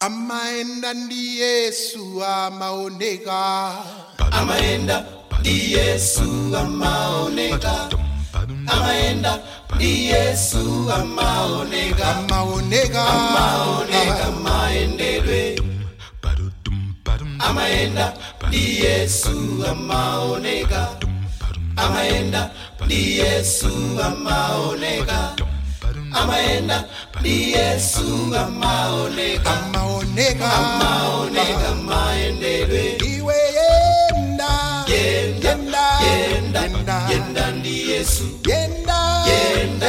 amaenda ndi yesu amaoneka. Amaenda ndi yesu amaoneka. Amaenda ndi yesu amaoneka. Amaoneka. Amaoneka maendedwe amaenda ndi yesu amaoneka. Amaenda ndi yesu amaoneka amaenda ndi yesu amaoneka amaoneka. Amaoneka maendedwe iwe yenda. Yenda, yenda. yenda, yenda. ndi yesu. Yenda. Yenda,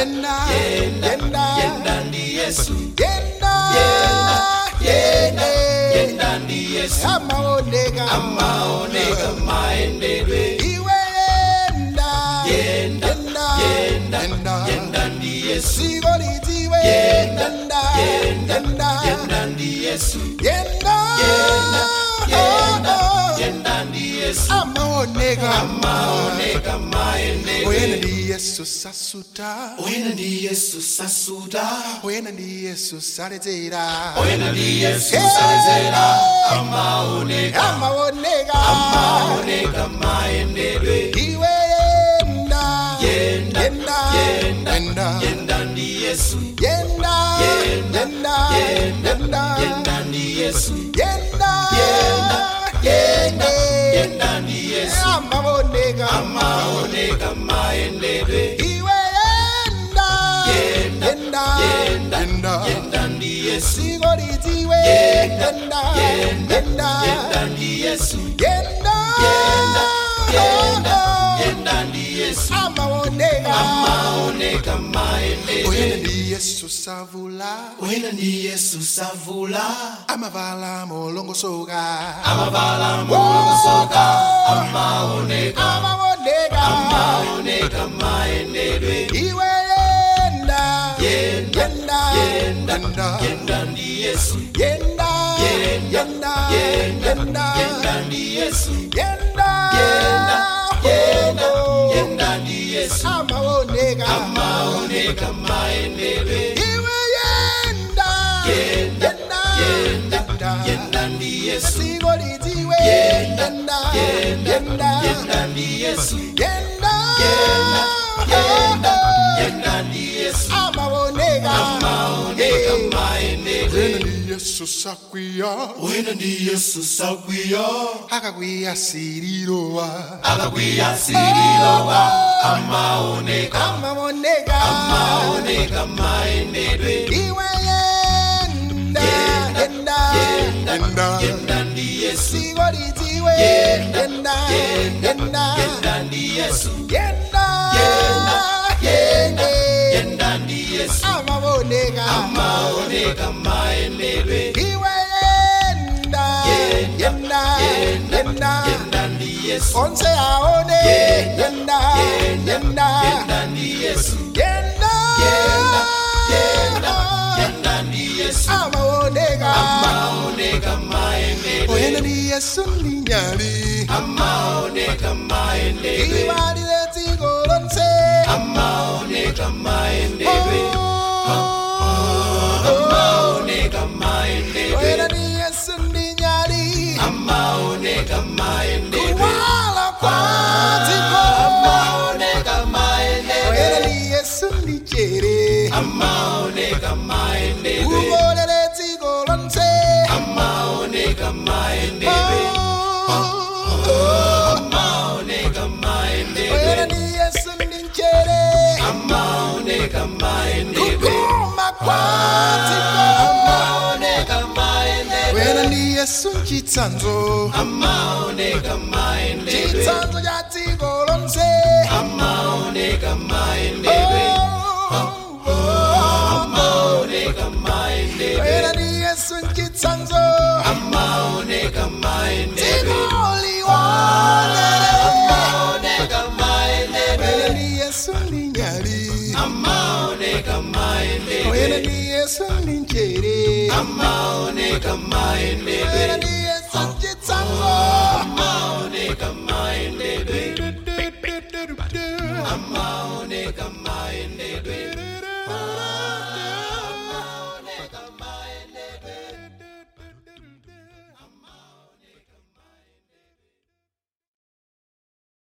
yenda. yenda, ndi yesu. Yenda. Yenda, yenda, yenda yesu. Amaoneka. Amaoneka maendedwe iwe yenda. Yenda, yenda. yenda, ndi yesu Yenda, yenda yenda, ndi yesu. yenda Yenda, oh, yenda, Oh, oh. yenda ndi yesu. Amaoneka amaoneka maendedwe oyena ndi yesu sasuta. Oyena ndi yesu sasuta. Oyena ndi yesu saledzera. Oyena ndi yesu saledzera. Amaoneka amaoneka amaoneka maendedwe iwe yenda. yenda, yenda. yenda ndi yesu. Yenda Yenda, yenda yenda, yenda yesu. yenda Yenda, yenda, yenda ndi yesu. Amaoneka amaoneka maendedwe iwe yenda Yenda, yenda yenda, yenda ndi yesu. Siko litiwe Yenda, yenda yenda, yenda yenda yesu. yenda Yenda, yenda, yenda ndi yesu amaoneka amaoneka maendedwe oyena ndi yesu savula oyena ndi yesu savula amavala molongosoka amavala molongosoka amaoneka amaoneka amaoneka maendedwe iwe yenda Yenda, yenda yenda, yenda ndi yesu yenda yenda, yenda yenda ndi yesu yenda Yenda, yenda, Oh, yenda ndi yesu. Amaoneka amaoneka maendedwe iwe yenda. Yenda, yenda yenda, ndi yesu. Siko litiwe Yenda, yenda yenda, ndi yesu. Yenda. Yenda, yenda, yenda ndi yesu. Amaoneka amaoneka maendedwe oyena ndi yesu sakwiya oyena ndi yesu sakwiya akakwiya sirilowa akakwiya sirilowa amaoneka amaoneka amaoneka maendedwe iwe yenda yenda yenda. yenda ndi yesu. Siko litiwe Yenda, yenda yenda, yenda. ndi yesu. Yenda Yenda, yenda, yenda. yenda ndi yesu. Amaoneka amaoneka maendedwe iwe yenda Yenda, yenda yenda, ndi yesu onse aone Yenda, yenda. Yenda, ndi yesu yenda. Yenda, yenda, yenda ndi yesu amaoneka amaoneka maendedwe oyena ndi yesu ndi nyali. Amaoneka maendedwe ibalile dziko amaoneka maendedwe kukoma kwa dziko amaoneka maendedwe oyena ndi yesu chitsanzo. Amaoneka maendedwe chitsanzo cha dziko lonse amaoneka maendedwe amaoneka oh, oh, maendedwe oyena oh. ndi yesu chitsanzo ndi nyali amaoneka maendedwe oyena ndi yesu ndi chere amaoneka